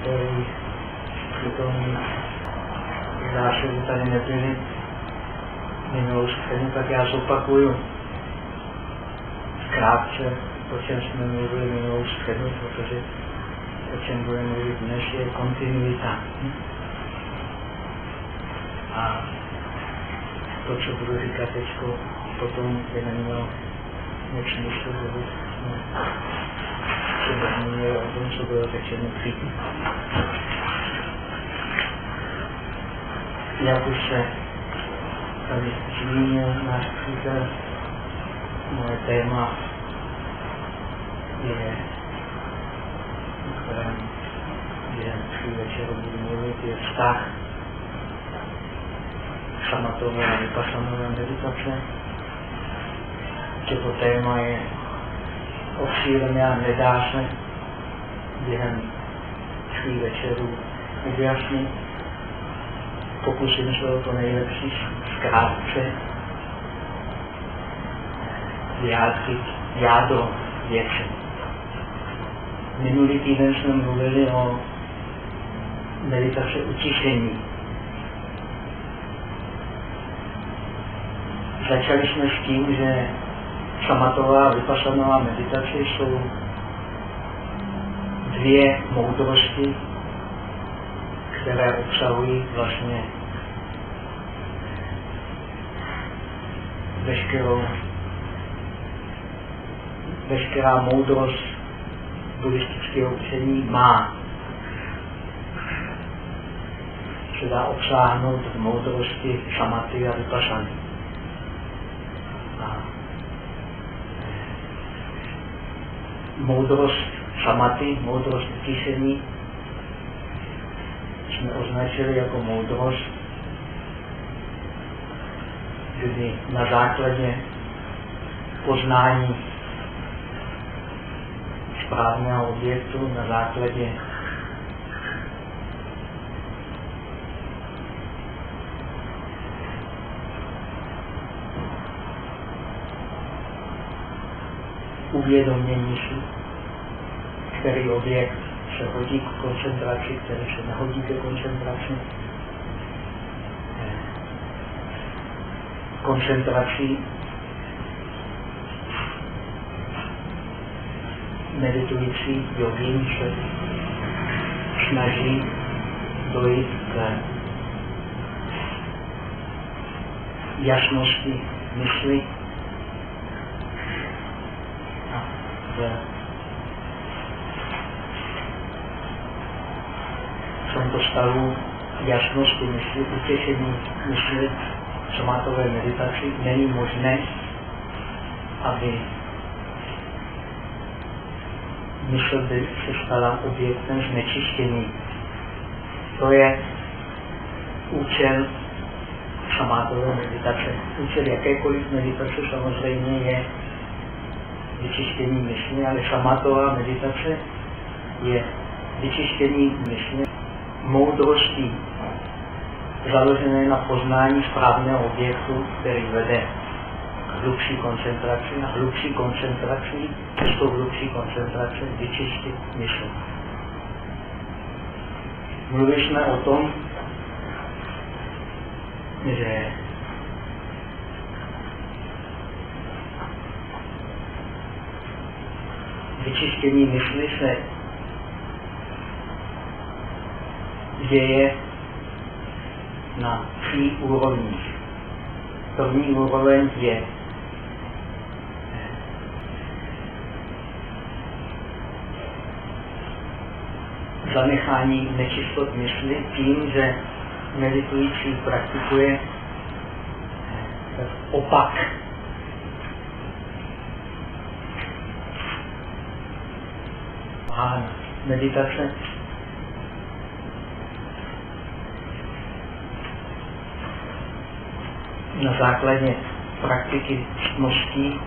který přitom zášery tady nebyly minulou scénu, tak já zopakuju krátce, o čem jsme mluvili minulou scénu, protože o čem budeme mluvit dnes je kontinuita. A to, co budu říkat teď, potom by nemělo moc smysl, nezmínili o tom, co bylo řečeno předtím. Jak už se tady zmínil náš přítel, moje téma je, o kterém během tří večerů budu mluvit, je vztah samatové a vypasanové meditace. Toto téma je obšílené a nedá se během tří večerů vyjasnit. Pokusím se o to nejlepší zkrátce vyjádřit jádro věci. Minulý týden jsme mluvili o meditace utišení. Začali jsme s tím, že šamatová a meditace jsou dvě moudrosti, které obsahují vlastně veškerou, veškerá moudrost buddhistického učení má. Se dá obsáhnout v moudrosti šamaty a vypasany. Moudrost šamaty, moudrost utišení, jsme označili jako moudrost, kdy na základě poznání správného objektu, na základě uvědomění si, který objekt se hodí k koncentraci, který se nehodí ke koncentraci. Koncentrací meditující jogín se snaží dojít k jasnosti mysli v tomto stavu jasnosti mysli, utěšení mysli samátové meditaci není možné, aby mysl by se stala objektem znečištění. To je účel samátové meditace. Účel jakékoliv meditace samozřejmě je vyčištění mysli, ale šamatová meditace je vyčištění mysli moudrostí založené na poznání správného objektu, který vede k hlubší koncentraci a hlubší koncentraci, s tou hlubší koncentrací vyčistit mysl. Mluvili jsme o tom, že vyčištění mysli se děje na tří úrovních. První úroveň je zanechání nečistot mysli tím, že meditující praktikuje opak a meditace. Na základě praktiky ctností